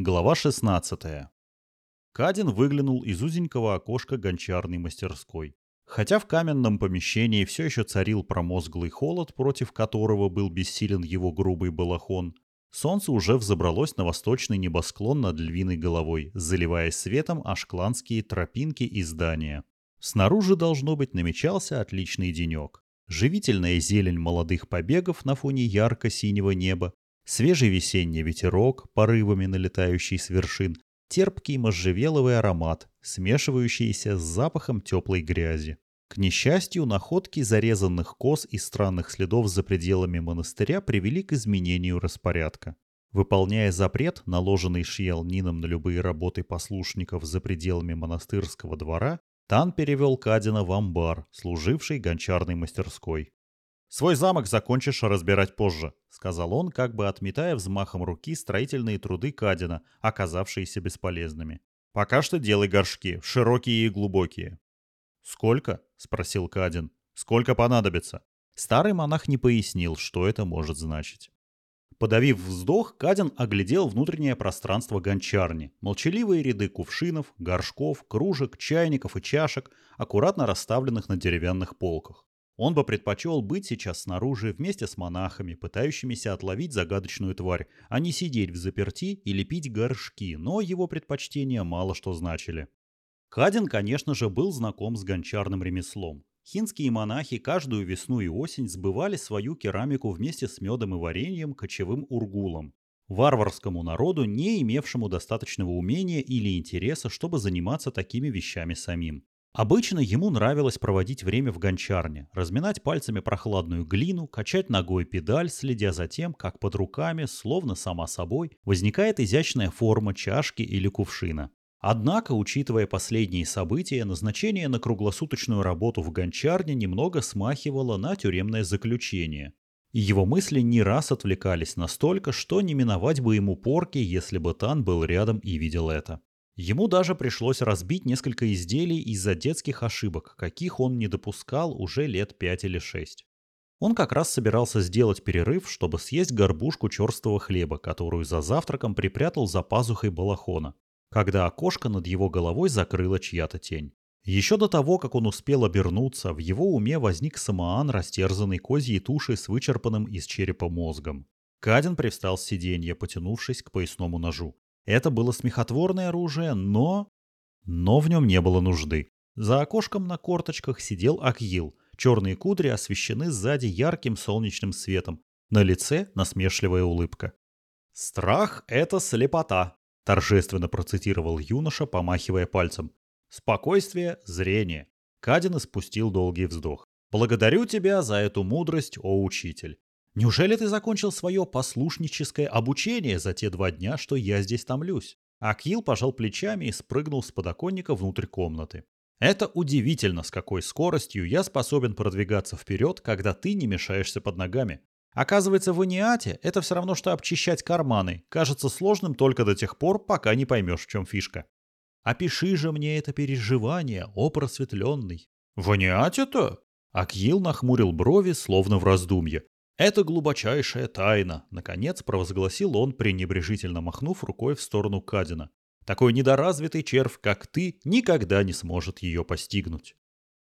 Глава 16. Кадин выглянул из узенького окошка гончарной мастерской. Хотя в каменном помещении все еще царил промозглый холод, против которого был бессилен его грубый балахон, солнце уже взобралось на восточный небосклон над львиной головой, заливая светом ашкланские тропинки и здания. Снаружи, должно быть, намечался отличный денек. Живительная зелень молодых побегов на фоне ярко-синего неба, свежий весенний ветерок, порывами налетающий с вершин, терпкий можжевеловый аромат, смешивающийся с запахом теплой грязи. К несчастью, находки зарезанных коз и странных следов за пределами монастыря привели к изменению распорядка. Выполняя запрет, наложенный Шиелнином на любые работы послушников за пределами монастырского двора, Тан перевел Кадина в амбар, служивший гончарной мастерской. «Свой замок закончишь разбирать позже», — сказал он, как бы отметая взмахом руки строительные труды Кадина, оказавшиеся бесполезными. «Пока что делай горшки, широкие и глубокие». «Сколько?» — спросил Кадин. «Сколько понадобится?» Старый монах не пояснил, что это может значить. Подавив вздох, Кадин оглядел внутреннее пространство гончарни. Молчаливые ряды кувшинов, горшков, кружек, чайников и чашек, аккуратно расставленных на деревянных полках. Он бы предпочел быть сейчас снаружи вместе с монахами, пытающимися отловить загадочную тварь, а не сидеть в заперти и лепить горшки, но его предпочтения мало что значили. Кадин, конечно же, был знаком с гончарным ремеслом. Хинские монахи каждую весну и осень сбывали свою керамику вместе с медом и вареньем кочевым ургулом, варварскому народу, не имевшему достаточного умения или интереса, чтобы заниматься такими вещами самим. Обычно ему нравилось проводить время в гончарне, разминать пальцами прохладную глину, качать ногой педаль, следя за тем, как под руками, словно сама собой, возникает изящная форма чашки или кувшина. Однако, учитывая последние события, назначение на круглосуточную работу в гончарне немного смахивало на тюремное заключение. И его мысли не раз отвлекались настолько, что не миновать бы ему порки, если бы Тан был рядом и видел это. Ему даже пришлось разбить несколько изделий из-за детских ошибок, каких он не допускал уже лет пять или шесть. Он как раз собирался сделать перерыв, чтобы съесть горбушку черстого хлеба, которую за завтраком припрятал за пазухой балахона когда окошко над его головой закрыла чья-то тень. Еще до того, как он успел обернуться, в его уме возник самоан, растерзанный козьей тушей с вычерпанным из черепа мозгом. Кадин привстал с сиденья, потянувшись к поясному ножу. Это было смехотворное оружие, но... Но в нем не было нужды. За окошком на корточках сидел Акил. Черные кудри освещены сзади ярким солнечным светом. На лице насмешливая улыбка. «Страх — это слепота», торжественно процитировал юноша, помахивая пальцем. «Спокойствие, зрение». Кадин спустил долгий вздох. «Благодарю тебя за эту мудрость, о учитель. Неужели ты закончил свое послушническое обучение за те два дня, что я здесь томлюсь?» Акил пожал плечами и спрыгнул с подоконника внутрь комнаты. «Это удивительно, с какой скоростью я способен продвигаться вперед, когда ты не мешаешься под ногами. Оказывается, в Иниате это все равно, что обчищать карманы. Кажется сложным только до тех пор, пока не поймешь, в чем фишка. Опиши же мне это переживание, о просветленный. В Иниате-то? Акил нахмурил брови, словно в раздумье. «Это глубочайшая тайна», — наконец провозгласил он, пренебрежительно махнув рукой в сторону Кадина. «Такой недоразвитый червь, как ты, никогда не сможет ее постигнуть».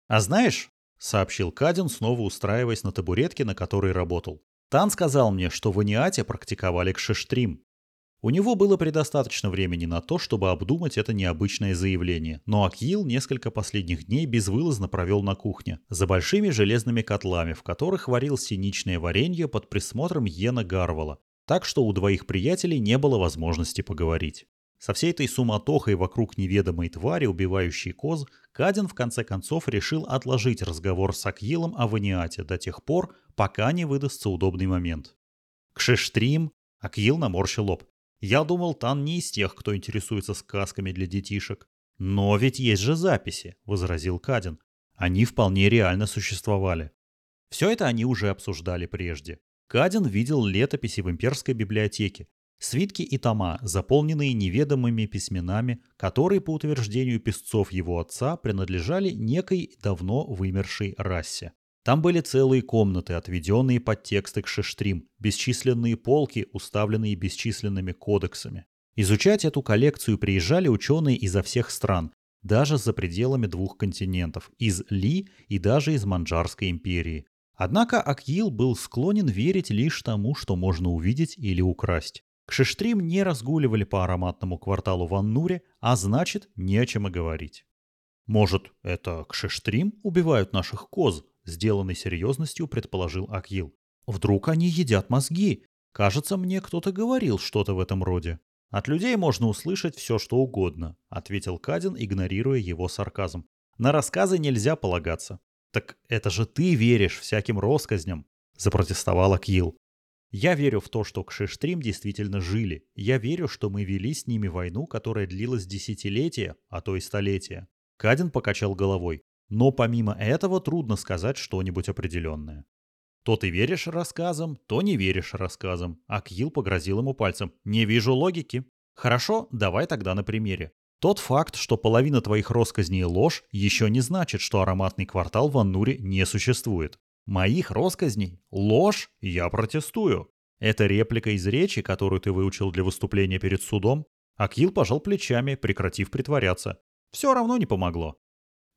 «А знаешь», — сообщил Кадин, снова устраиваясь на табуретке, на которой работал, Тан сказал мне, что в Аниате практиковали кшештрим. У него было предостаточно времени на то, чтобы обдумать это необычное заявление, но Акил несколько последних дней безвылазно провел на кухне, за большими железными котлами, в которых варил синичное варенье под присмотром Йена Гарвала, так что у двоих приятелей не было возможности поговорить. Со всей этой суматохой вокруг неведомой твари, убивающей коз, Кадин в конце концов решил отложить разговор с Акилом о Ваниате до тех пор, пока не выдастся удобный момент. Кшештрим, Акил наморщил лоб. Я думал, Тан не из тех, кто интересуется сказками для детишек. Но ведь есть же записи, возразил Кадин. Они вполне реально существовали. Все это они уже обсуждали прежде. Кадин видел летописи в имперской библиотеке, Свитки и тома, заполненные неведомыми письменами, которые, по утверждению писцов его отца, принадлежали некой давно вымершей расе. Там были целые комнаты, отведенные под тексты к шештрим, бесчисленные полки, уставленные бесчисленными кодексами. Изучать эту коллекцию приезжали ученые изо всех стран, даже за пределами двух континентов, из Ли и даже из Манджарской империи. Однако Акил был склонен верить лишь тому, что можно увидеть или украсть. Кшиштрим не разгуливали по ароматному кварталу в Аннуре, а значит, не о чем и говорить. «Может, это Кшиштрим убивают наших коз?» – сделанной серьезностью предположил Акил. «Вдруг они едят мозги? Кажется, мне кто-то говорил что-то в этом роде». «От людей можно услышать все, что угодно», — ответил Кадин, игнорируя его сарказм. «На рассказы нельзя полагаться». «Так это же ты веришь всяким россказням», — запротестовал Акил. «Я верю в то, что Кшиштрим действительно жили. Я верю, что мы вели с ними войну, которая длилась десятилетия, а то и столетия». Кадин покачал головой. «Но помимо этого трудно сказать что-нибудь определенное». То ты веришь рассказам, то не веришь рассказам. Акил погрозил ему пальцем. Не вижу логики. Хорошо, давай тогда на примере. Тот факт, что половина твоих россказней ложь, еще не значит, что ароматный квартал в Аннуре не существует. Моих россказней? Ложь? Я протестую. Это реплика из речи, которую ты выучил для выступления перед судом? Акил пожал плечами, прекратив притворяться. Все равно не помогло.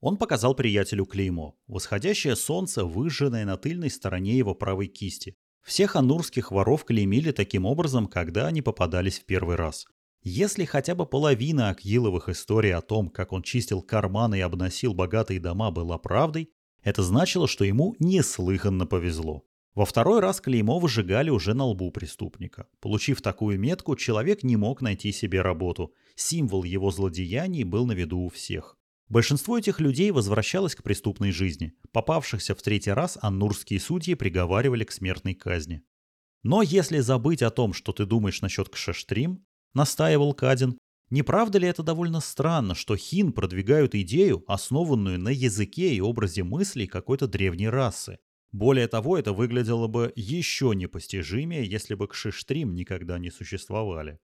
Он показал приятелю клеймо, восходящее солнце, выжженное на тыльной стороне его правой кисти. Всех анурских воров клеймили таким образом, когда они попадались в первый раз. Если хотя бы половина Акиловых историй о том, как он чистил карманы и обносил богатые дома, была правдой, это значило, что ему неслыханно повезло. Во второй раз клеймо выжигали уже на лбу преступника. Получив такую метку, человек не мог найти себе работу. Символ его злодеяний был на виду у всех. Большинство этих людей возвращалось к преступной жизни. Попавшихся в третий раз аннурские судьи приговаривали к смертной казни. Но если забыть о том, что ты думаешь насчет Кшештрим, настаивал Кадин, не правда ли это довольно странно, что хин продвигают идею, основанную на языке и образе мыслей какой-то древней расы? Более того, это выглядело бы еще непостижимее, если бы Кшиштрим никогда не существовали.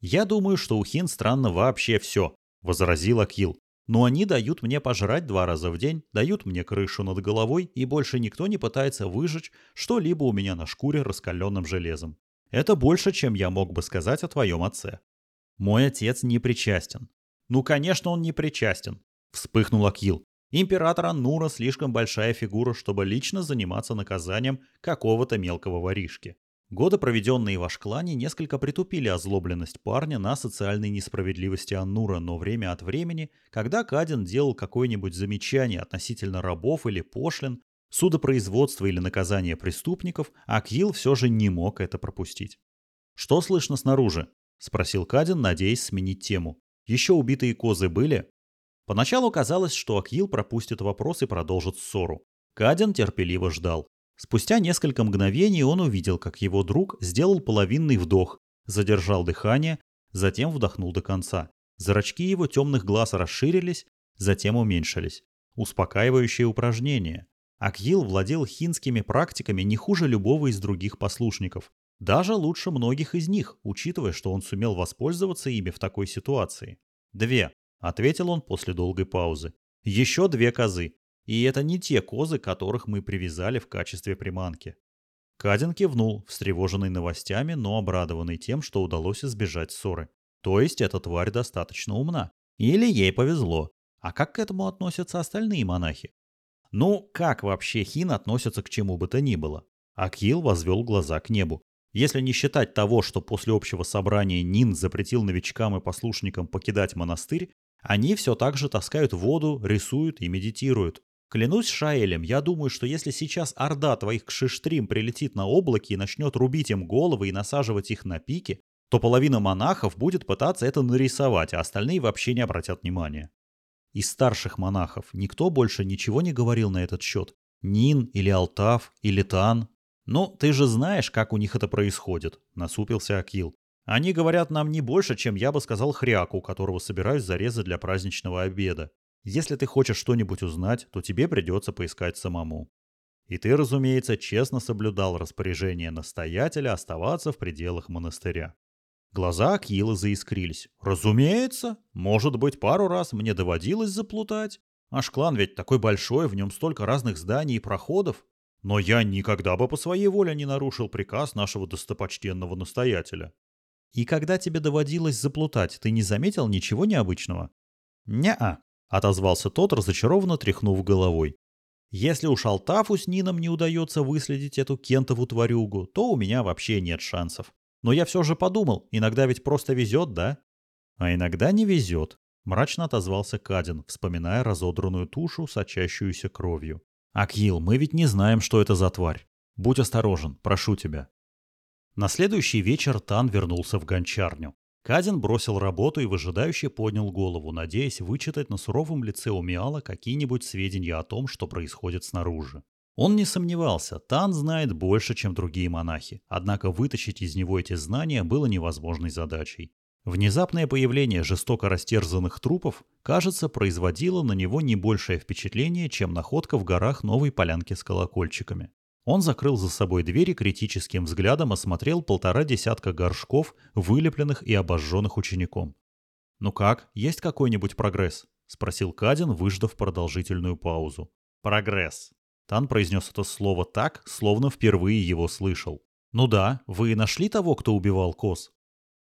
«Я думаю, что у хин странно вообще все», — возразил Акил. Но они дают мне пожрать два раза в день, дают мне крышу над головой, и больше никто не пытается выжечь что-либо у меня на шкуре раскаленным железом. Это больше, чем я мог бы сказать о твоем отце. Мой отец не причастен. Ну, конечно, он не причастен, вспыхнул Акил. Император Аннура слишком большая фигура, чтобы лично заниматься наказанием какого-то мелкого воришки. Годы, проведенные в Ашклане, несколько притупили озлобленность парня на социальной несправедливости Аннура, но время от времени, когда Кадин делал какое-нибудь замечание относительно рабов или пошлин, судопроизводства или наказания преступников, Акил все же не мог это пропустить. «Что слышно снаружи?» – спросил Кадин, надеясь сменить тему. «Еще убитые козы были?» Поначалу казалось, что Акил пропустит вопрос и продолжит ссору. Кадин терпеливо ждал. Спустя несколько мгновений он увидел, как его друг сделал половинный вдох, задержал дыхание, затем вдохнул до конца. Зрачки его темных глаз расширились, затем уменьшились. Успокаивающее упражнение. Акил владел хинскими практиками не хуже любого из других послушников. Даже лучше многих из них, учитывая, что он сумел воспользоваться ими в такой ситуации. «Две», — ответил он после долгой паузы. «Еще две козы. И это не те козы, которых мы привязали в качестве приманки. Кадин кивнул, встревоженный новостями, но обрадованный тем, что удалось избежать ссоры. То есть эта тварь достаточно умна. Или ей повезло. А как к этому относятся остальные монахи? Ну, как вообще Хин относится к чему бы то ни было? Акил возвел глаза к небу. Если не считать того, что после общего собрания Нин запретил новичкам и послушникам покидать монастырь, они все так же таскают воду, рисуют и медитируют. Клянусь Шаэлем, я думаю, что если сейчас орда твоих кшиштрим прилетит на облаке и начнет рубить им головы и насаживать их на пики, то половина монахов будет пытаться это нарисовать, а остальные вообще не обратят внимания. Из старших монахов никто больше ничего не говорил на этот счет. Нин или Алтав или Тан. Ну, ты же знаешь, как у них это происходит, насупился Акил. Они говорят нам не больше, чем я бы сказал хряку, которого собираюсь зарезать для праздничного обеда. Если ты хочешь что-нибудь узнать, то тебе придется поискать самому. И ты, разумеется, честно соблюдал распоряжение настоятеля оставаться в пределах монастыря. Глаза Акила заискрились. «Разумеется! Может быть, пару раз мне доводилось заплутать. Аш клан ведь такой большой, в нем столько разных зданий и проходов. Но я никогда бы по своей воле не нарушил приказ нашего достопочтенного настоятеля». И когда тебе доводилось заплутать, ты не заметил ничего необычного? «Не-а», — отозвался тот, разочарованно тряхнув головой. «Если уж Алтафу с Нином не удается выследить эту кентову тварюгу, то у меня вообще нет шансов. Но я все же подумал, иногда ведь просто везет, да?» «А иногда не везет», — мрачно отозвался Кадин, вспоминая разодранную тушу, сочащуюся кровью. «Акил, мы ведь не знаем, что это за тварь. Будь осторожен, прошу тебя». На следующий вечер Тан вернулся в гончарню. Кадин бросил работу и выжидающе поднял голову, надеясь вычитать на суровом лице у Миала какие-нибудь сведения о том, что происходит снаружи. Он не сомневался, Тан знает больше, чем другие монахи, однако вытащить из него эти знания было невозможной задачей. Внезапное появление жестоко растерзанных трупов, кажется, производило на него не большее впечатление, чем находка в горах новой полянки с колокольчиками. Он закрыл за собой дверь и критическим взглядом осмотрел полтора десятка горшков, вылепленных и обожженных учеником. «Ну как, есть какой-нибудь прогресс?» — спросил Кадин, выждав продолжительную паузу. «Прогресс». Тан произнес это слово так, словно впервые его слышал. «Ну да, вы нашли того, кто убивал коз?»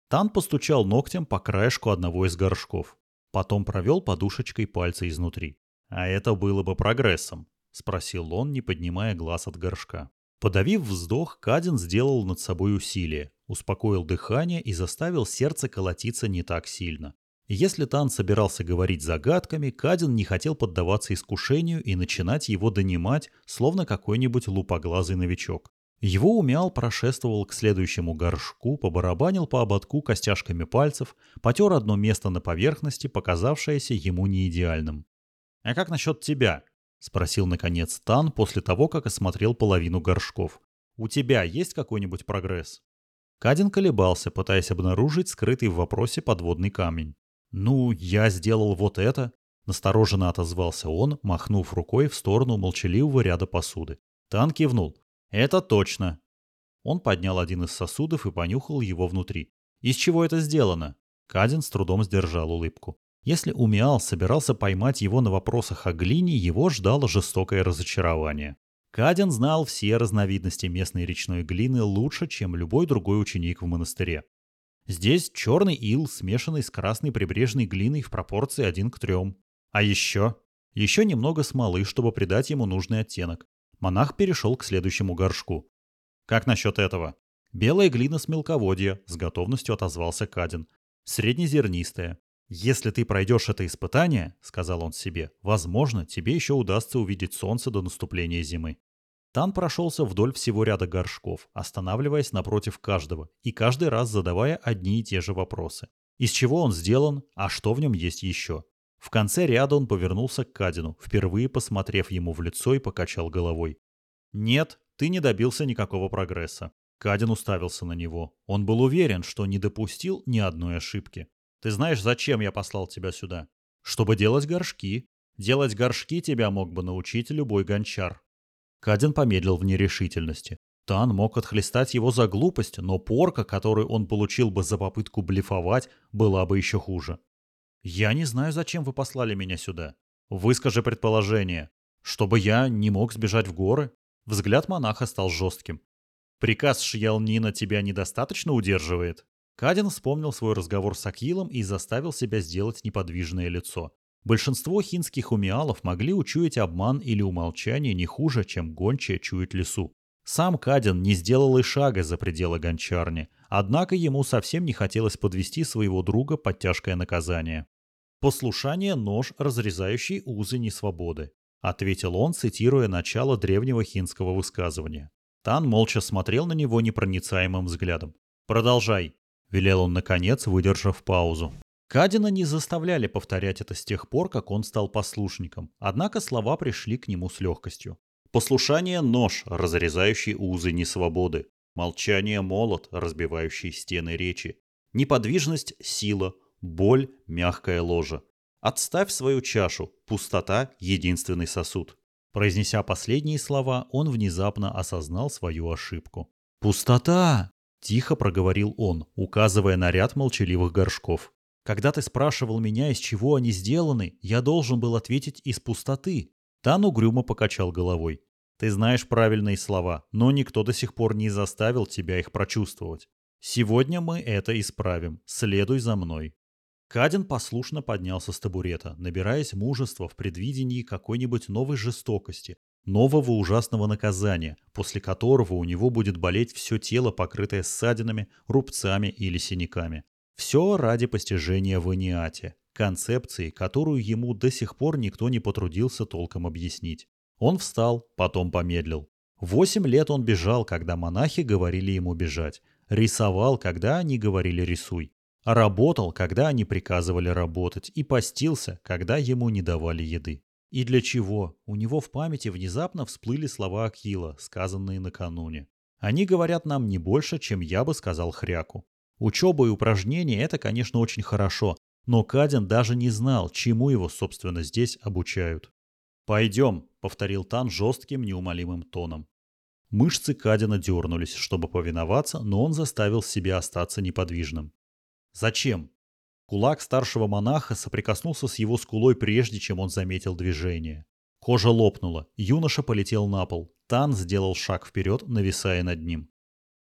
Тан постучал ногтем по краешку одного из горшков. Потом провел подушечкой пальца изнутри. А это было бы прогрессом. — спросил он, не поднимая глаз от горшка. Подавив вздох, Кадин сделал над собой усилие, успокоил дыхание и заставил сердце колотиться не так сильно. Если Тан собирался говорить загадками, Кадин не хотел поддаваться искушению и начинать его донимать, словно какой-нибудь лупоглазый новичок. Его умял прошествовал к следующему горшку, побарабанил по ободку костяшками пальцев, потер одно место на поверхности, показавшееся ему неидеальным. «А как насчет тебя?» — спросил наконец Тан после того, как осмотрел половину горшков. «У тебя есть какой-нибудь прогресс?» Кадин колебался, пытаясь обнаружить скрытый в вопросе подводный камень. «Ну, я сделал вот это», — настороженно отозвался он, махнув рукой в сторону молчаливого ряда посуды. Тан кивнул. «Это точно». Он поднял один из сосудов и понюхал его внутри. «Из чего это сделано?» Кадин с трудом сдержал улыбку. Если Умиал собирался поймать его на вопросах о глине, его ждало жестокое разочарование. Каден знал все разновидности местной речной глины лучше, чем любой другой ученик в монастыре. Здесь черный ил, смешанный с красной прибрежной глиной в пропорции один к трем. А еще? Еще немного смолы, чтобы придать ему нужный оттенок. Монах перешел к следующему горшку. «Как насчет этого?» «Белая глина с мелководья», — с готовностью отозвался Каден. «Среднезернистая. «Если ты пройдешь это испытание, — сказал он себе, — возможно, тебе еще удастся увидеть солнце до наступления зимы». Тан прошелся вдоль всего ряда горшков, останавливаясь напротив каждого и каждый раз задавая одни и те же вопросы. Из чего он сделан, а что в нем есть еще? В конце ряда он повернулся к Кадину, впервые посмотрев ему в лицо и покачал головой. «Нет, ты не добился никакого прогресса». Кадин уставился на него. Он был уверен, что не допустил ни одной ошибки. Ты знаешь, зачем я послал тебя сюда? Чтобы делать горшки. Делать горшки тебя мог бы научить любой гончар. Кадин помедлил в нерешительности. Тан мог отхлестать его за глупость, но порка, которую он получил бы за попытку блефовать, была бы еще хуже. «Я не знаю, зачем вы послали меня сюда. Выскажи предположение. Чтобы я не мог сбежать в горы?» Взгляд монаха стал жестким. «Приказ Шьялнина тебя недостаточно удерживает?» Кадин вспомнил свой разговор с Акилом и заставил себя сделать неподвижное лицо. Большинство хинских умиалов могли учуять обман или умолчание не хуже, чем гончая чует лесу. Сам Кадин не сделал и шага за пределы гончарни, однако ему совсем не хотелось подвести своего друга под тяжкое наказание. «Послушание – нож, разрезающий узы несвободы», – ответил он, цитируя начало древнего хинского высказывания. Тан молча смотрел на него непроницаемым взглядом. «Продолжай», — велел он наконец, выдержав паузу. Кадина не заставляли повторять это с тех пор, как он стал послушником, однако слова пришли к нему с легкостью. Послушание – нож, разрезающий узы несвободы. Молчание – молот, разбивающий стены речи. Неподвижность – сила, боль – мягкая ложа. Отставь свою чашу, пустота – единственный сосуд. Произнеся последние слова, он внезапно осознал свою ошибку. «Пустота!» Тихо проговорил он, указывая на ряд молчаливых горшков. «Когда ты спрашивал меня, из чего они сделаны, я должен был ответить из пустоты». Тан угрюмо покачал головой. «Ты знаешь правильные слова, но никто до сих пор не заставил тебя их прочувствовать. Сегодня мы это исправим. Следуй за мной. Кадин послушно поднялся с табурета, набираясь мужества в предвидении какой-нибудь новой жестокости, нового ужасного наказания, после которого у него будет болеть все тело, покрытое ссадинами, рубцами или синяками. Все ради постижения в Иниате, концепции, которую ему до сих пор никто не потрудился толком объяснить. Он встал, потом помедлил. Восемь лет он бежал, когда монахи говорили ему бежать, рисовал, когда они говорили «рисуй», работал, когда они приказывали работать, и постился, когда ему не давали еды. И для чего? У него в памяти внезапно всплыли слова Акила, сказанные накануне. Они говорят нам не больше, чем я бы сказал Хряку. Учеба и упражнения – это, конечно, очень хорошо, но Кадин даже не знал, чему его, собственно, здесь обучают. «Пойдем», — повторил Тан жестким, неумолимым тоном. Мышцы Кадина дернулись, чтобы повиноваться, но он заставил себя остаться неподвижным. «Зачем?» Кулак старшего монаха соприкоснулся с его скулой прежде, чем он заметил движение. Кожа лопнула, юноша полетел на пол. Тан сделал шаг вперед, нависая над ним.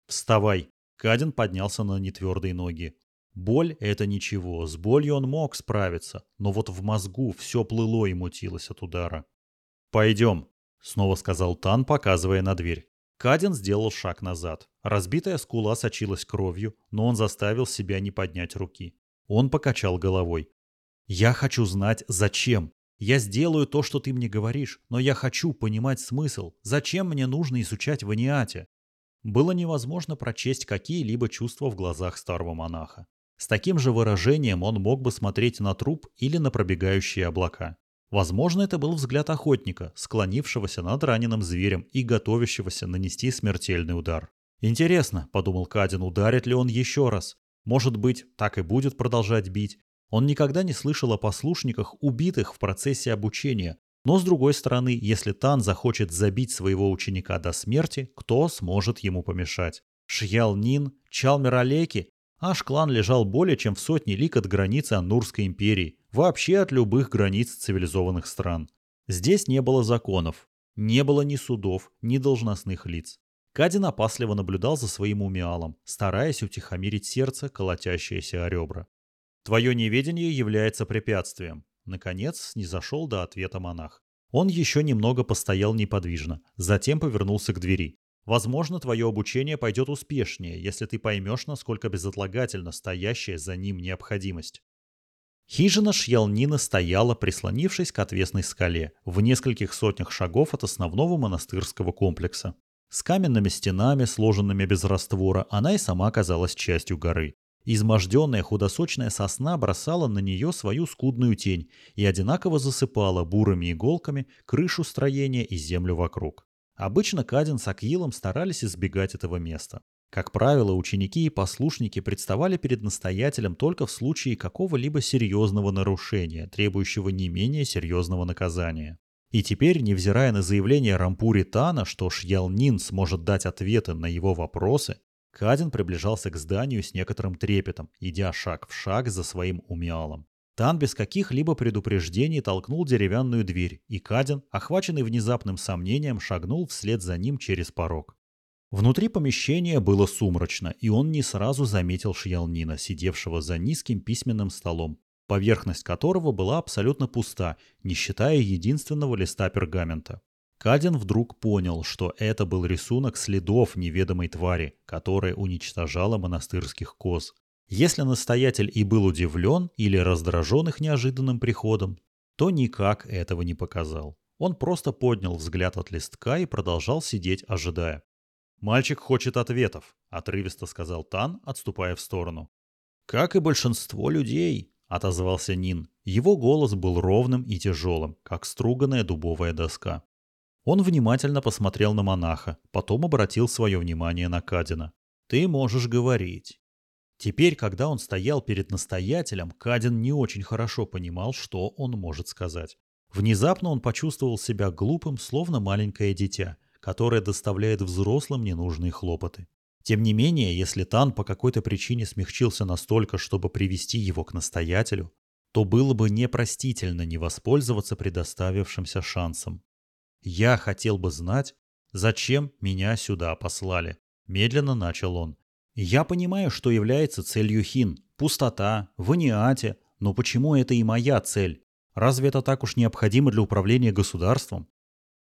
«Вставай!» Кадин поднялся на нетвердые ноги. Боль — это ничего, с болью он мог справиться, но вот в мозгу все плыло и мутилось от удара. «Пойдем», — снова сказал Тан, показывая на дверь. Кадин сделал шаг назад. Разбитая скула сочилась кровью, но он заставил себя не поднять руки. Он покачал головой. «Я хочу знать, зачем. Я сделаю то, что ты мне говоришь, но я хочу понимать смысл. Зачем мне нужно изучать ваниате?» Было невозможно прочесть какие-либо чувства в глазах старого монаха. С таким же выражением он мог бы смотреть на труп или на пробегающие облака. Возможно, это был взгляд охотника, склонившегося над раненым зверем и готовящегося нанести смертельный удар. «Интересно», — подумал Кадин, — «ударит ли он еще раз? Может быть, так и будет продолжать бить. Он никогда не слышал о послушниках, убитых в процессе обучения. Но с другой стороны, если Тан захочет забить своего ученика до смерти, кто сможет ему помешать? Шьял Нин, Чалмер Алеки? Аш клан лежал более чем в сотне лик от границы Аннурской империи, вообще от любых границ цивилизованных стран. Здесь не было законов, не было ни судов, ни должностных лиц. Кадин опасливо наблюдал за своим умиалом, стараясь утихомирить сердце, колотящееся о ребра. «Твое неведение является препятствием», — наконец не зашел до ответа монах. Он еще немного постоял неподвижно, затем повернулся к двери. «Возможно, твое обучение пойдет успешнее, если ты поймешь, насколько безотлагательна стоящая за ним необходимость». Хижина Шьялнина стояла, прислонившись к отвесной скале, в нескольких сотнях шагов от основного монастырского комплекса. С каменными стенами, сложенными без раствора, она и сама казалась частью горы. Изможденная худосочная сосна бросала на нее свою скудную тень и одинаково засыпала бурыми иголками крышу строения и землю вокруг. Обычно Кадин с Акилом старались избегать этого места. Как правило, ученики и послушники представали перед настоятелем только в случае какого-либо серьезного нарушения, требующего не менее серьезного наказания. И теперь, невзирая на заявление Рампури Тана, что Шьялнин сможет дать ответы на его вопросы, Кадин приближался к зданию с некоторым трепетом, идя шаг в шаг за своим умиалом. Тан без каких-либо предупреждений толкнул деревянную дверь, и Кадин, охваченный внезапным сомнением, шагнул вслед за ним через порог. Внутри помещения было сумрачно, и он не сразу заметил Шьялнина, сидевшего за низким письменным столом, поверхность которого была абсолютно пуста, не считая единственного листа пергамента. Кадин вдруг понял, что это был рисунок следов неведомой твари, которая уничтожала монастырских коз. Если настоятель и был удивлен или раздражен их неожиданным приходом, то никак этого не показал. Он просто поднял взгляд от листка и продолжал сидеть, ожидая. «Мальчик хочет ответов», — отрывисто сказал Тан, отступая в сторону. «Как и большинство людей», — отозвался Нин. Его голос был ровным и тяжелым, как струганная дубовая доска. Он внимательно посмотрел на монаха, потом обратил свое внимание на Кадина. «Ты можешь говорить». Теперь, когда он стоял перед настоятелем, Кадин не очень хорошо понимал, что он может сказать. Внезапно он почувствовал себя глупым, словно маленькое дитя, которое доставляет взрослым ненужные хлопоты. Тем не менее, если Тан по какой-то причине смягчился настолько, чтобы привести его к настоятелю, то было бы непростительно не воспользоваться предоставившимся шансом. «Я хотел бы знать, зачем меня сюда послали», — медленно начал он. Я понимаю, что является целью хин. Пустота, ваниате. Но почему это и моя цель? Разве это так уж необходимо для управления государством?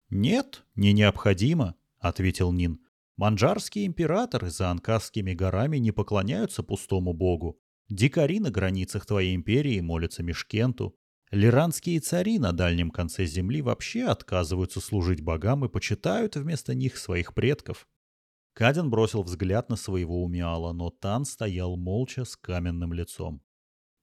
Нет, не необходимо, ответил Нин. Манджарские императоры за Анкасскими горами не поклоняются пустому богу. Дикари на границах твоей империи молятся Мешкенту. Лиранские цари на дальнем конце земли вообще отказываются служить богам и почитают вместо них своих предков. Каден бросил взгляд на своего умиала, но Тан стоял молча с каменным лицом.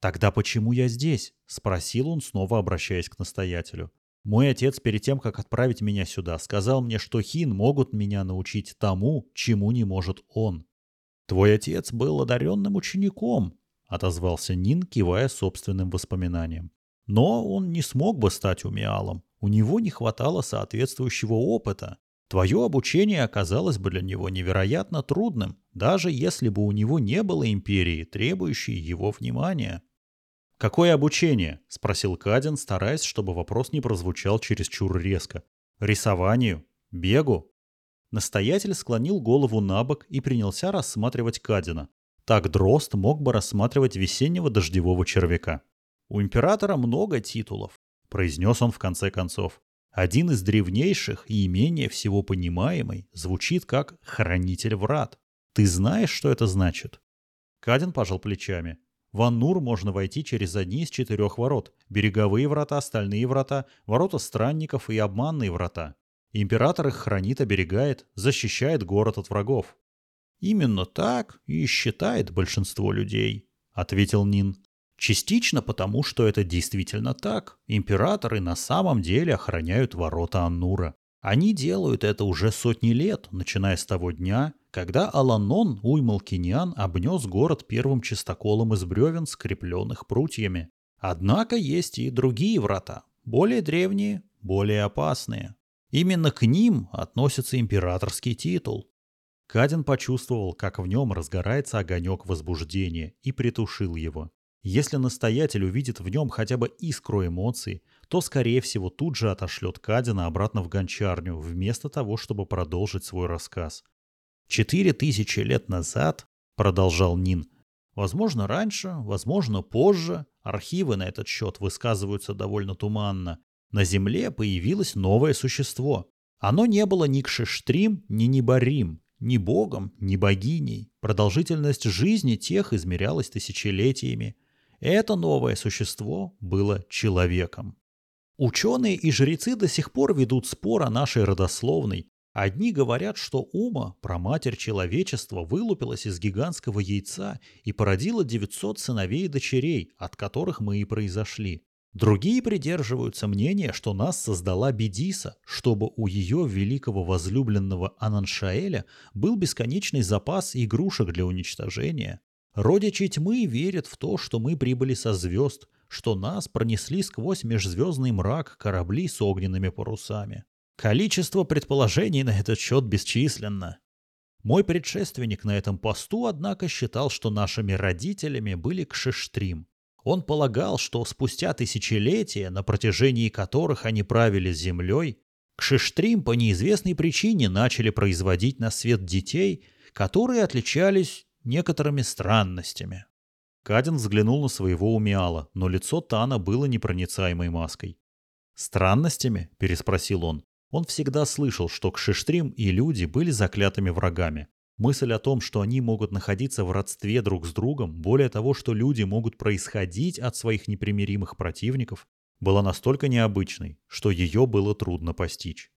«Тогда почему я здесь?» — спросил он, снова обращаясь к настоятелю. «Мой отец перед тем, как отправить меня сюда, сказал мне, что хин могут меня научить тому, чему не может он». «Твой отец был одаренным учеником», — отозвался Нин, кивая собственным воспоминаниям. «Но он не смог бы стать умиалом. У него не хватало соответствующего опыта. Твое обучение оказалось бы для него невероятно трудным, даже если бы у него не было империи, требующей его внимания. «Какое обучение?» – спросил Кадин, стараясь, чтобы вопрос не прозвучал чересчур резко. «Рисованию? Бегу?» Настоятель склонил голову на бок и принялся рассматривать Кадина. Так Дрозд мог бы рассматривать весеннего дождевого червяка. «У императора много титулов», – произнес он в конце концов. Один из древнейших и менее всего понимаемый звучит как «хранитель врат». Ты знаешь, что это значит? Кадин пожал плечами. В Аннур можно войти через одни из четырех ворот. Береговые врата, стальные врата, ворота странников и обманные врата. Император их хранит, оберегает, защищает город от врагов. «Именно так и считает большинство людей», — ответил Нин. Частично потому, что это действительно так. Императоры на самом деле охраняют ворота Аннура. Они делают это уже сотни лет, начиная с того дня, когда Аланон Уймалкиниан обнес город первым чистоколом из бревен, скрепленных прутьями. Однако есть и другие врата, более древние, более опасные. Именно к ним относится императорский титул. Кадин почувствовал, как в нем разгорается огонек возбуждения, и притушил его. Если настоятель увидит в нем хотя бы искру эмоций, то, скорее всего, тут же отошлет Кадина обратно в гончарню, вместо того, чтобы продолжить свой рассказ. «Четыре тысячи лет назад», — продолжал Нин, — «возможно, раньше, возможно, позже, архивы на этот счет высказываются довольно туманно, на Земле появилось новое существо. Оно не было ни Кшиштрим, ни Нибарим, ни богом, ни богиней. Продолжительность жизни тех измерялась тысячелетиями. Это новое существо было человеком. Ученые и жрецы до сих пор ведут спор о нашей родословной. Одни говорят, что Ума, проматерь человечества, вылупилась из гигантского яйца и породила 900 сыновей и дочерей, от которых мы и произошли. Другие придерживаются мнения, что нас создала Бедиса, чтобы у ее великого возлюбленного Ананшаэля был бесконечный запас игрушек для уничтожения. Родичи тьмы верят в то, что мы прибыли со звезд, что нас пронесли сквозь межзвездный мрак корабли с огненными парусами. Количество предположений на этот счет бесчисленно. Мой предшественник на этом посту, однако, считал, что нашими родителями были Кшиштрим. Он полагал, что спустя тысячелетия, на протяжении которых они правили землей, Кшиштрим по неизвестной причине начали производить на свет детей, которые отличались некоторыми странностями. Кадин взглянул на своего умиала, но лицо Тана было непроницаемой маской. «Странностями?» – переспросил он. Он всегда слышал, что Кшиштрим и люди были заклятыми врагами. Мысль о том, что они могут находиться в родстве друг с другом, более того, что люди могут происходить от своих непримиримых противников, была настолько необычной, что ее было трудно постичь.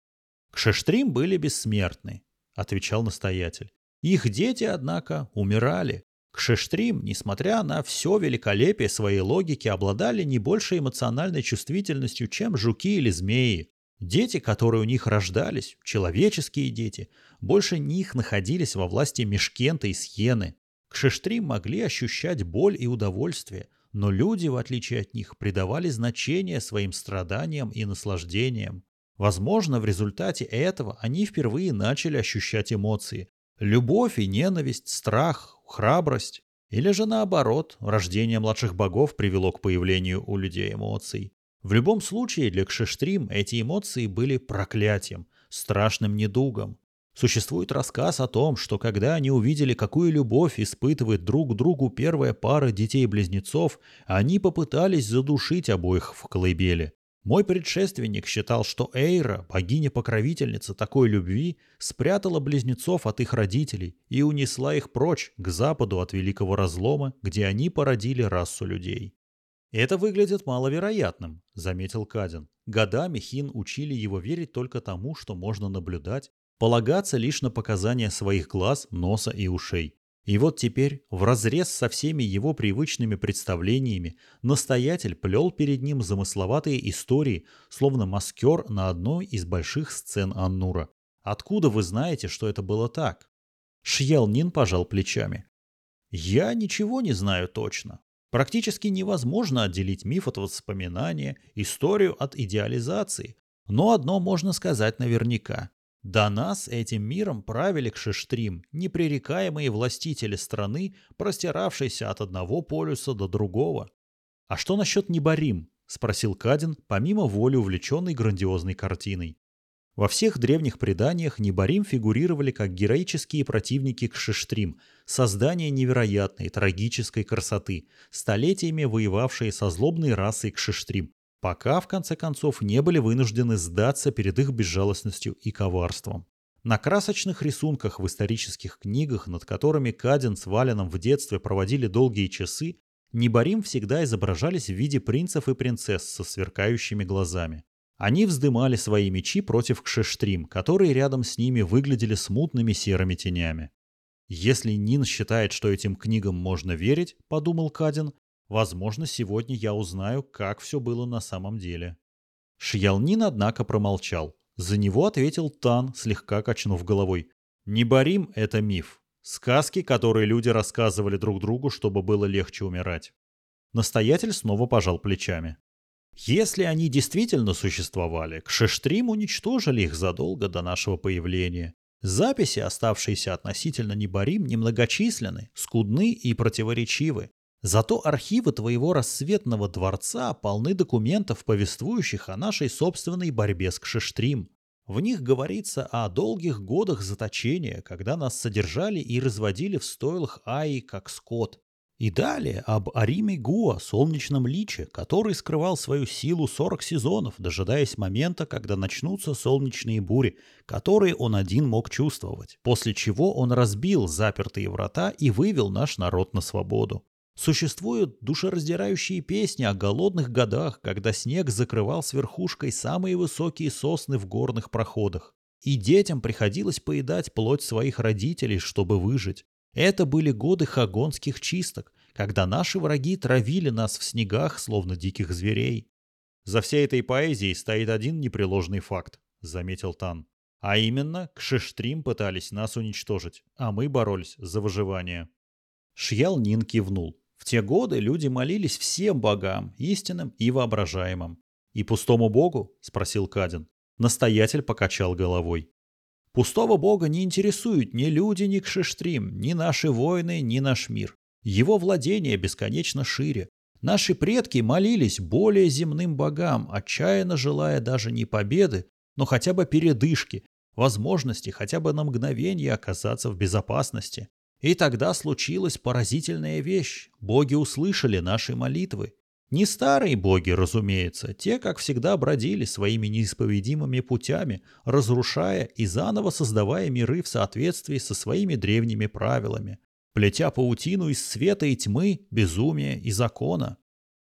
«Кшиштрим были бессмертны», — отвечал настоятель. Их дети, однако, умирали. Кшештрим, несмотря на все великолепие своей логики, обладали не большей эмоциональной чувствительностью, чем жуки или змеи. Дети, которые у них рождались, человеческие дети, больше них находились во власти Мешкента и Сьены. Кшештрим могли ощущать боль и удовольствие, но люди, в отличие от них, придавали значение своим страданиям и наслаждениям. Возможно, в результате этого они впервые начали ощущать эмоции, Любовь и ненависть, страх, храбрость. Или же наоборот, рождение младших богов привело к появлению у людей эмоций. В любом случае для Кшиштрим эти эмоции были проклятием, страшным недугом. Существует рассказ о том, что когда они увидели, какую любовь испытывает друг к другу первая пара детей-близнецов, они попытались задушить обоих в колыбели. Мой предшественник считал, что Эйра, богиня-покровительница такой любви, спрятала близнецов от их родителей и унесла их прочь, к западу от Великого Разлома, где они породили расу людей. «Это выглядит маловероятным», — заметил Кадин. Годами Хин учили его верить только тому, что можно наблюдать, полагаться лишь на показания своих глаз, носа и ушей. И вот теперь, вразрез со всеми его привычными представлениями, настоятель плел перед ним замысловатые истории, словно маскер на одной из больших сцен Аннура. Откуда вы знаете, что это было так? Шьялнин пожал плечами. Я ничего не знаю точно. Практически невозможно отделить миф от воспоминания, историю от идеализации. Но одно можно сказать наверняка. До нас этим миром правили Кшиштрим, непререкаемые властители страны, простиравшиеся от одного полюса до другого. «А что насчет Небарим?» – спросил Кадин, помимо воли увлеченной грандиозной картиной. Во всех древних преданиях Небарим фигурировали как героические противники Кшиштрим, создания невероятной, трагической красоты, столетиями воевавшие со злобной расой Кшиштрим, пока в конце концов не были вынуждены сдаться перед их безжалостностью и коварством. На красочных рисунках в исторических книгах, над которыми Каден с Валеном в детстве проводили долгие часы, Небарим всегда изображались в виде принцев и принцесс со сверкающими глазами. Они вздымали свои мечи против Кшештрим, которые рядом с ними выглядели смутными серыми тенями. «Если Нин считает, что этим книгам можно верить, — подумал Кадин, Возможно, сегодня я узнаю, как все было на самом деле. Шьялнин, однако, промолчал. За него ответил Тан, слегка качнув головой. Неборим — это миф. Сказки, которые люди рассказывали друг другу, чтобы было легче умирать. Настоятель снова пожал плечами. Если они действительно существовали, Кшештрим уничтожили их задолго до нашего появления. Записи, оставшиеся относительно Неборим, немногочисленны, скудны и противоречивы. Зато архивы твоего рассветного дворца полны документов, повествующих о нашей собственной борьбе с Кшиштрим. В них говорится о долгих годах заточения, когда нас содержали и разводили в стойлах Аи как скот. И далее об Ариме Гуа, солнечном личе, который скрывал свою силу 40 сезонов, дожидаясь момента, когда начнутся солнечные бури, которые он один мог чувствовать. После чего он разбил запертые врата и вывел наш народ на свободу. Существуют душераздирающие песни о голодных годах, когда снег закрывал с верхушкой самые высокие сосны в горных проходах. И детям приходилось поедать плоть своих родителей, чтобы выжить. Это были годы хагонских чисток, когда наши враги травили нас в снегах, словно диких зверей. «За всей этой поэзией стоит один непреложный факт», — заметил Тан. «А именно, Кшиштрим пытались нас уничтожить, а мы боролись за выживание». Шьял Нин кивнул. В те годы люди молились всем богам, истинным и воображаемым. «И пустому богу?» – спросил Кадин. Настоятель покачал головой. «Пустого бога не интересуют ни люди, ни Кшиштрим, ни наши воины, ни наш мир. Его владение бесконечно шире. Наши предки молились более земным богам, отчаянно желая даже не победы, но хотя бы передышки, возможности хотя бы на мгновение оказаться в безопасности. И тогда случилась поразительная вещь. Боги услышали наши молитвы. Не старые боги, разумеется, те, как всегда, бродили своими неисповедимыми путями, разрушая и заново создавая миры в соответствии со своими древними правилами, плетя паутину из света и тьмы, безумия и закона.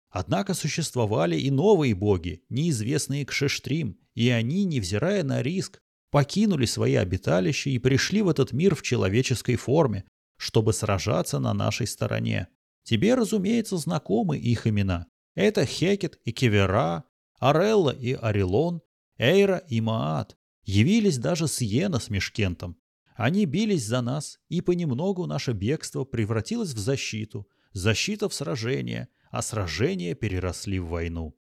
Однако существовали и новые боги, неизвестные к Шештрим, и они, невзирая на риск, покинули свои обиталища и пришли в этот мир в человеческой форме, чтобы сражаться на нашей стороне. Тебе, разумеется, знакомы их имена. Это Хекет и Кевера, Арелла и Арилон, Эйра и Маат. Явились даже Сиена с Мешкентом. Они бились за нас, и понемногу наше бегство превратилось в защиту, защита в сражение, а сражения переросли в войну.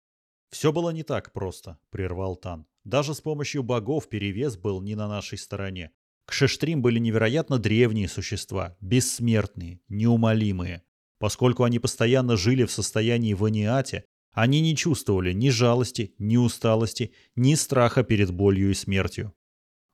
«Все было не так просто», — прервал Тан. «Даже с помощью богов перевес был не на нашей стороне. Кшештрим были невероятно древние существа, бессмертные, неумолимые. Поскольку они постоянно жили в состоянии ваниате, они не чувствовали ни жалости, ни усталости, ни страха перед болью и смертью.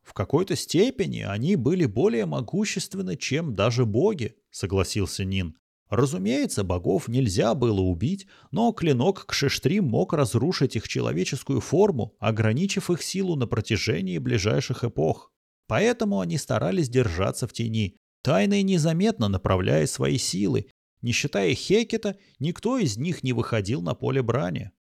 В какой-то степени они были более могущественны, чем даже боги, согласился Нин. Разумеется, богов нельзя было убить, но клинок Кшештрим мог разрушить их человеческую форму, ограничив их силу на протяжении ближайших эпох. Поэтому они старались держаться в тени, тайно и незаметно направляя свои силы. Не считая Хекета, никто из них не выходил на поле брани.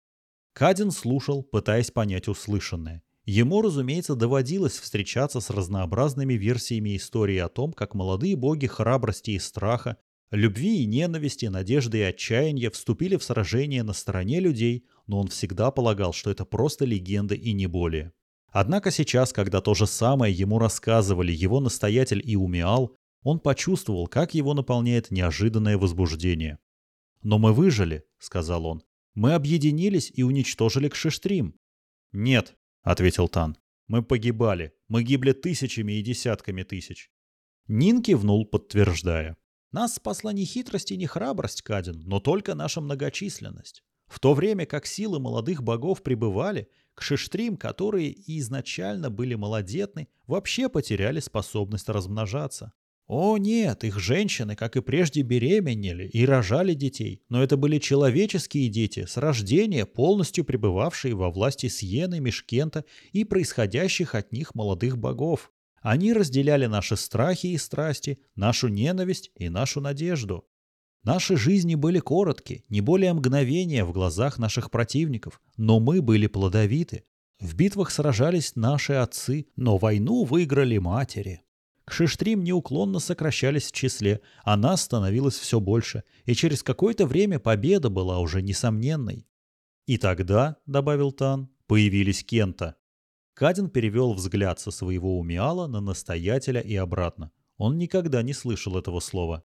Кадин слушал, пытаясь понять услышанное. Ему, разумеется, доводилось встречаться с разнообразными версиями истории о том, как молодые боги храбрости и страха Любви и ненависти, надежды и отчаяния вступили в сражение на стороне людей, но он всегда полагал, что это просто легенда и не более. Однако сейчас, когда то же самое ему рассказывали его настоятель и Умиал, он почувствовал, как его наполняет неожиданное возбуждение. «Но мы выжили», — сказал он. «Мы объединились и уничтожили Кшиштрим». «Нет», — ответил Тан. «Мы погибали. Мы гибли тысячами и десятками тысяч». Нин кивнул, подтверждая. Нас спасла не хитрость и не храбрость, Кадин, но только наша многочисленность. В то время как силы молодых богов пребывали, к которые изначально были малодетны, вообще потеряли способность размножаться. О нет, их женщины, как и прежде, беременели и рожали детей, но это были человеческие дети, с рождения полностью пребывавшие во власти Сьены, Мешкента и происходящих от них молодых богов. Они разделяли наши страхи и страсти, нашу ненависть и нашу надежду. Наши жизни были коротки, не более мгновения в глазах наших противников, но мы были плодовиты. В битвах сражались наши отцы, но войну выиграли матери. Кшиштрим неуклонно сокращались в числе, а нас становилось все больше, и через какое-то время победа была уже несомненной. «И тогда», — добавил Тан, — «появились Кента. Кадин перевел взгляд со своего умиала на настоятеля и обратно. Он никогда не слышал этого слова.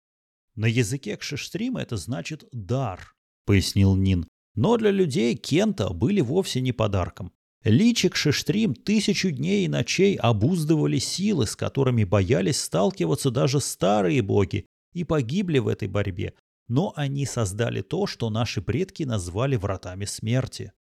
«На языке кшиштрима это значит «дар», — пояснил Нин. Но для людей Кента были вовсе не подарком. Личик Шиштрим тысячу дней и ночей обуздывали силы, с которыми боялись сталкиваться даже старые боги, и погибли в этой борьбе. Но они создали то, что наши предки назвали вратами смерти.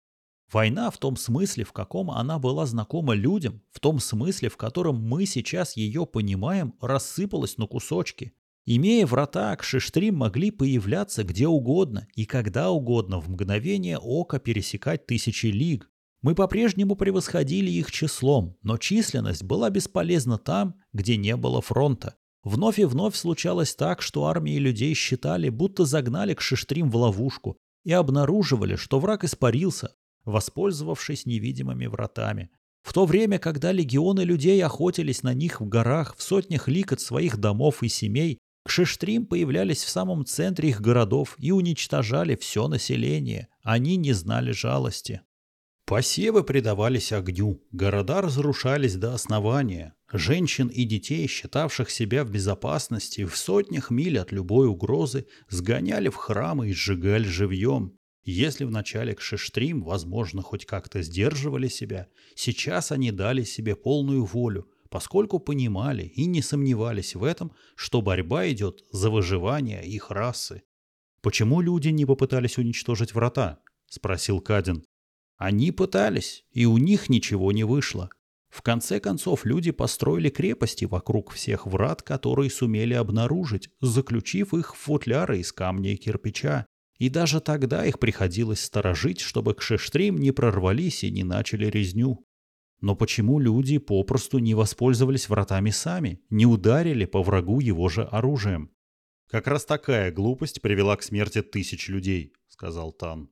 Война в том смысле, в каком она была знакома людям, в том смысле, в котором мы сейчас ее понимаем, рассыпалась на кусочки. Имея врата, кшиштрим могли появляться где угодно и когда угодно в мгновение ока пересекать тысячи лиг. Мы по-прежнему превосходили их числом, но численность была бесполезна там, где не было фронта. Вновь и вновь случалось так, что армии людей считали, будто загнали к шиштрим в ловушку, и обнаруживали, что враг испарился, воспользовавшись невидимыми вратами. В то время, когда легионы людей охотились на них в горах в сотнях лик от своих домов и семей, Кшиштрим появлялись в самом центре их городов и уничтожали все население. Они не знали жалости. Посевы предавались огню, города разрушались до основания. Женщин и детей, считавших себя в безопасности в сотнях миль от любой угрозы, сгоняли в храмы и сжигали живьем. Если в начале Кшиштрим, возможно, хоть как-то сдерживали себя, сейчас они дали себе полную волю, поскольку понимали и не сомневались в этом, что борьба идет за выживание их расы. «Почему люди не попытались уничтожить врата?» – спросил Кадин. «Они пытались, и у них ничего не вышло. В конце концов, люди построили крепости вокруг всех врат, которые сумели обнаружить, заключив их в футляры из камня и кирпича. И даже тогда их приходилось сторожить, чтобы к Шештрим не прорвались и не начали резню. Но почему люди попросту не воспользовались вратами сами, не ударили по врагу его же оружием? «Как раз такая глупость привела к смерти тысяч людей», — сказал Тан.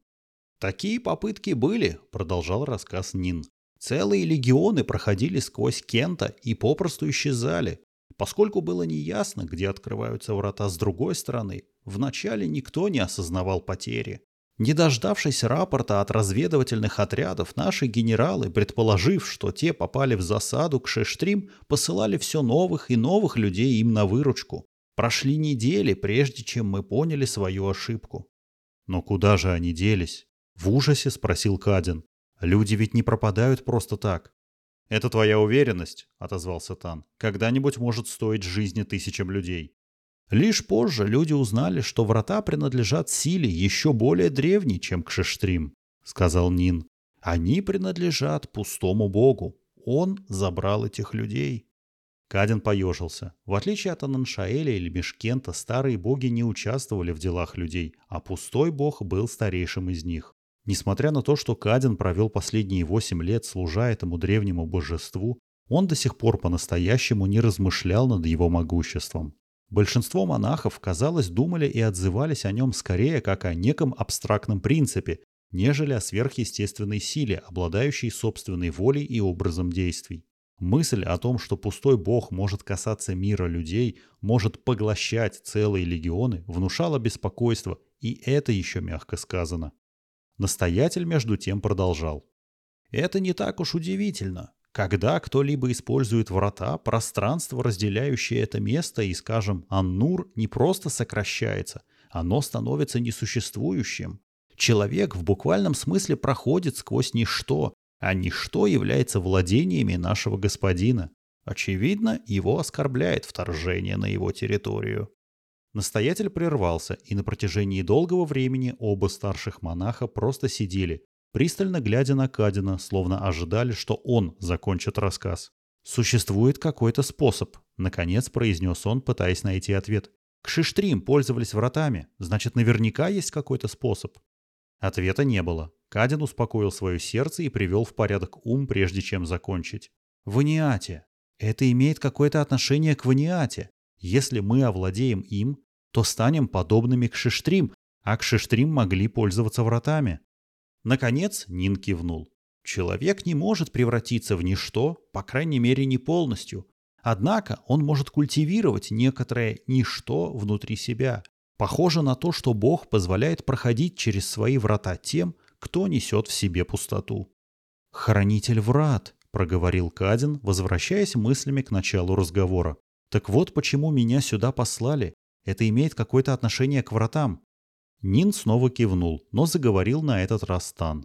«Такие попытки были», — продолжал рассказ Нин. «Целые легионы проходили сквозь Кента и попросту исчезали. Поскольку было неясно, где открываются врата с другой стороны, вначале никто не осознавал потери. Не дождавшись рапорта от разведывательных отрядов, наши генералы, предположив, что те попали в засаду к Шештрим, посылали все новых и новых людей им на выручку. Прошли недели, прежде чем мы поняли свою ошибку. «Но куда же они делись?» — в ужасе спросил Кадин. «Люди ведь не пропадают просто так». «Это твоя уверенность», — отозвался Тан, — «когда-нибудь может стоить жизни тысячам людей». Лишь позже люди узнали, что врата принадлежат силе еще более древней, чем Кшиштрим, — сказал Нин. Они принадлежат пустому богу. Он забрал этих людей. Кадин поежился. В отличие от Ананшаэля или Мешкента, старые боги не участвовали в делах людей, а пустой бог был старейшим из них. Несмотря на то, что Кадин провел последние восемь лет, служа этому древнему божеству, он до сих пор по-настоящему не размышлял над его могуществом. Большинство монахов, казалось, думали и отзывались о нем скорее как о неком абстрактном принципе, нежели о сверхъестественной силе, обладающей собственной волей и образом действий. Мысль о том, что пустой бог может касаться мира людей, может поглощать целые легионы, внушала беспокойство, и это еще мягко сказано. Настоятель между тем продолжал. Это не так уж удивительно. Когда кто-либо использует врата, пространство, разделяющее это место, и, скажем, Аннур, не просто сокращается, оно становится несуществующим. Человек в буквальном смысле проходит сквозь ничто, а ничто является владениями нашего господина. Очевидно, его оскорбляет вторжение на его территорию. Настоятель прервался, и на протяжении долгого времени оба старших монаха просто сидели, пристально глядя на Кадина, словно ожидали, что он закончит рассказ. «Существует какой-то способ», — наконец произнес он, пытаясь найти ответ. «Кшиштрим пользовались вратами, значит, наверняка есть какой-то способ». Ответа не было. Кадин успокоил свое сердце и привел в порядок ум, прежде чем закончить. «Ваниате. Это имеет какое-то отношение к Ваниате. Если мы овладеем им, то станем подобными к Шиштрим, а к Шиштрим могли пользоваться вратами. Наконец Нин кивнул. Человек не может превратиться в ничто, по крайней мере не полностью. Однако он может культивировать некоторое ничто внутри себя. Похоже на то, что Бог позволяет проходить через свои врата тем, кто несет в себе пустоту. «Хранитель врат», — проговорил Кадин, возвращаясь мыслями к началу разговора. Так вот почему меня сюда послали. Это имеет какое-то отношение к вратам. Нин снова кивнул, но заговорил на этот раз Тан.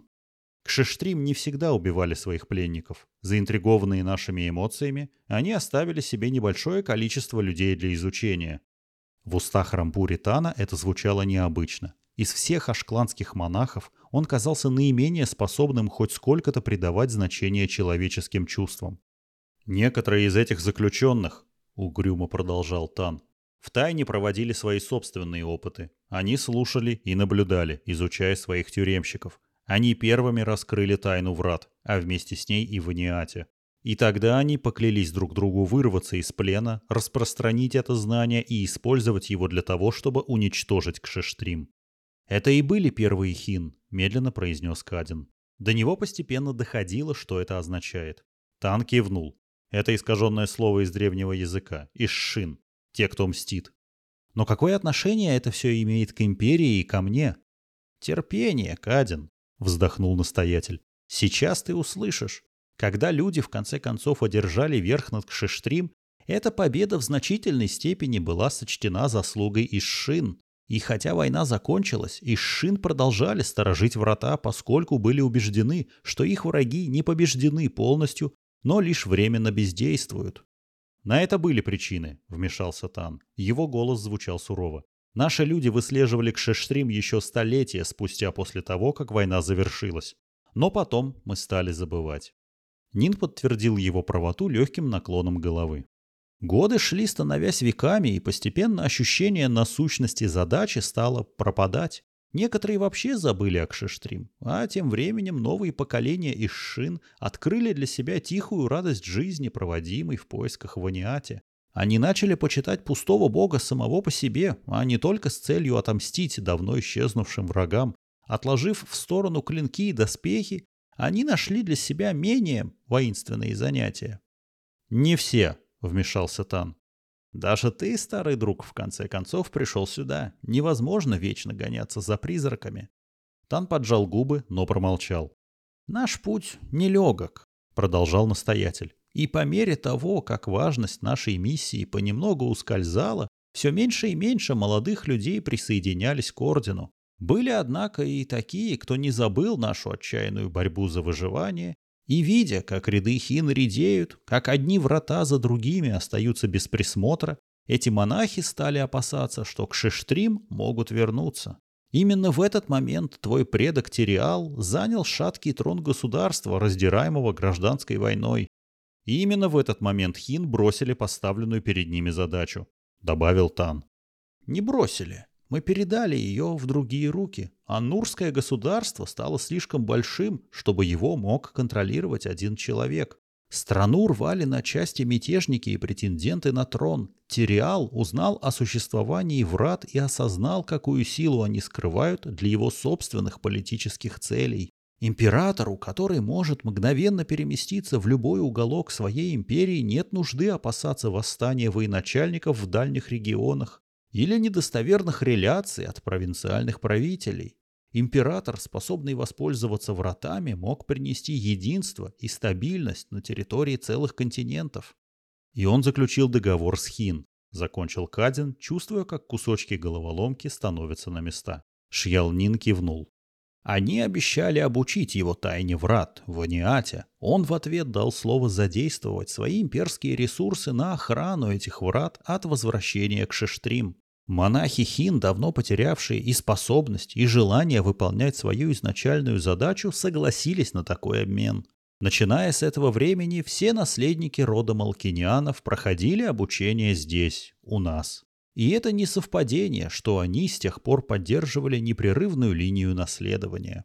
Кшештрим не всегда убивали своих пленников. Заинтригованные нашими эмоциями, они оставили себе небольшое количество людей для изучения. В устах Рампури Тана это звучало необычно. Из всех ашкланских монахов он казался наименее способным хоть сколько-то придавать значение человеческим чувствам. Некоторые из этих заключенных, угрюмо продолжал Тан. Втайне проводили свои собственные опыты. Они слушали и наблюдали, изучая своих тюремщиков. Они первыми раскрыли тайну врат, а вместе с ней и в Аниате. И тогда они поклялись друг другу вырваться из плена, распространить это знание и использовать его для того, чтобы уничтожить Кшештрим. «Это и были первые хин», — медленно произнес Кадин. До него постепенно доходило, что это означает. Тан кивнул. Это искаженное слово из древнего языка, из шин, те, кто мстит. Но какое отношение это все имеет к империи и ко мне? Терпение, Кадин, вздохнул настоятель. Сейчас ты услышишь. Когда люди в конце концов одержали верх над Кшиштрим, эта победа в значительной степени была сочтена заслугой Ишшин. И хотя война закончилась, Ишшин продолжали сторожить врата, поскольку были убеждены, что их враги не побеждены полностью но лишь временно бездействуют. На это были причины, вмешался Тан. Его голос звучал сурово. Наши люди выслеживали Кшештрим еще столетия спустя после того, как война завершилась. Но потом мы стали забывать. Нин подтвердил его правоту легким наклоном головы. Годы шли, становясь веками, и постепенно ощущение насущности задачи стало пропадать. Некоторые вообще забыли о Кшиштрим, а тем временем новые поколения из Шин открыли для себя тихую радость жизни, проводимой в поисках Ваниате. Они начали почитать пустого бога самого по себе, а не только с целью отомстить давно исчезнувшим врагам. Отложив в сторону клинки и доспехи, они нашли для себя менее воинственные занятия. «Не все», — вмешался Тан. Даже ты, старый друг, в конце концов пришел сюда. Невозможно вечно гоняться за призраками. Тан поджал губы, но промолчал. Наш путь нелегок, продолжал настоятель. И по мере того, как важность нашей миссии понемногу ускользала, все меньше и меньше молодых людей присоединялись к ордену. Были, однако, и такие, кто не забыл нашу отчаянную борьбу за выживание и видя, как ряды хин редеют, как одни врата за другими остаются без присмотра, эти монахи стали опасаться, что к Шештрим могут вернуться. Именно в этот момент твой предок Териал занял шаткий трон государства, раздираемого гражданской войной. И именно в этот момент Хин бросили поставленную перед ними задачу, добавил Тан. Не бросили. Мы передали ее в другие руки, а Нурское государство стало слишком большим, чтобы его мог контролировать один человек. Страну рвали на части мятежники и претенденты на трон. Тириал узнал о существовании врат и осознал, какую силу они скрывают для его собственных политических целей. Императору, который может мгновенно переместиться в любой уголок своей империи, нет нужды опасаться восстания военачальников в дальних регионах или недостоверных реляций от провинциальных правителей. Император, способный воспользоваться вратами, мог принести единство и стабильность на территории целых континентов. И он заключил договор с Хин, закончил Кадин, чувствуя, как кусочки головоломки становятся на места. Шьялнин кивнул. Они обещали обучить его тайне врат в Аниате. Он в ответ дал слово задействовать свои имперские ресурсы на охрану этих врат от возвращения к Шештрим. Монахи Хин, давно потерявшие и способность, и желание выполнять свою изначальную задачу, согласились на такой обмен. Начиная с этого времени, все наследники рода Малкинианов проходили обучение здесь, у нас. И это не совпадение, что они с тех пор поддерживали непрерывную линию наследования.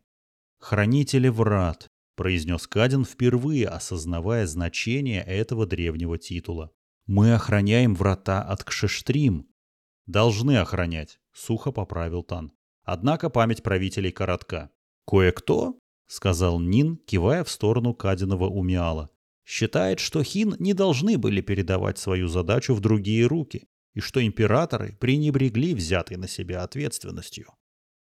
«Хранители врат», — произнес Кадин впервые, осознавая значение этого древнего титула. «Мы охраняем врата от Кшештрим, «Должны охранять», — сухо поправил Тан. Однако память правителей коротка. «Кое-кто», — сказал Нин, кивая в сторону Кадинова Умиала, «считает, что Хин не должны были передавать свою задачу в другие руки, и что императоры пренебрегли взятой на себя ответственностью».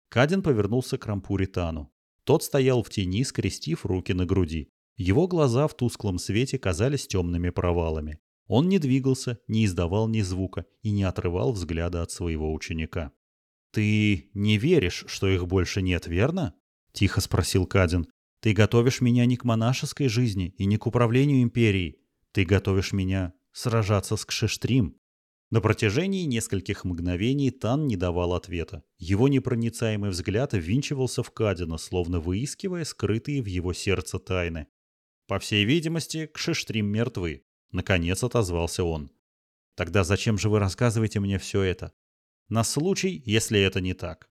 Кадин повернулся к Рампури Тану. Тот стоял в тени, скрестив руки на груди. Его глаза в тусклом свете казались темными провалами. Он не двигался, не издавал ни звука и не отрывал взгляда от своего ученика. «Ты не веришь, что их больше нет, верно?» — тихо спросил Кадин. «Ты готовишь меня не к монашеской жизни и не к управлению империей. Ты готовишь меня сражаться с Кшештрим». На протяжении нескольких мгновений Тан не давал ответа. Его непроницаемый взгляд ввинчивался в Кадина, словно выискивая скрытые в его сердце тайны. По всей видимости, Кшештрим мертвы. Наконец отозвался он. Тогда зачем же вы рассказываете мне все это? На случай, если это не так.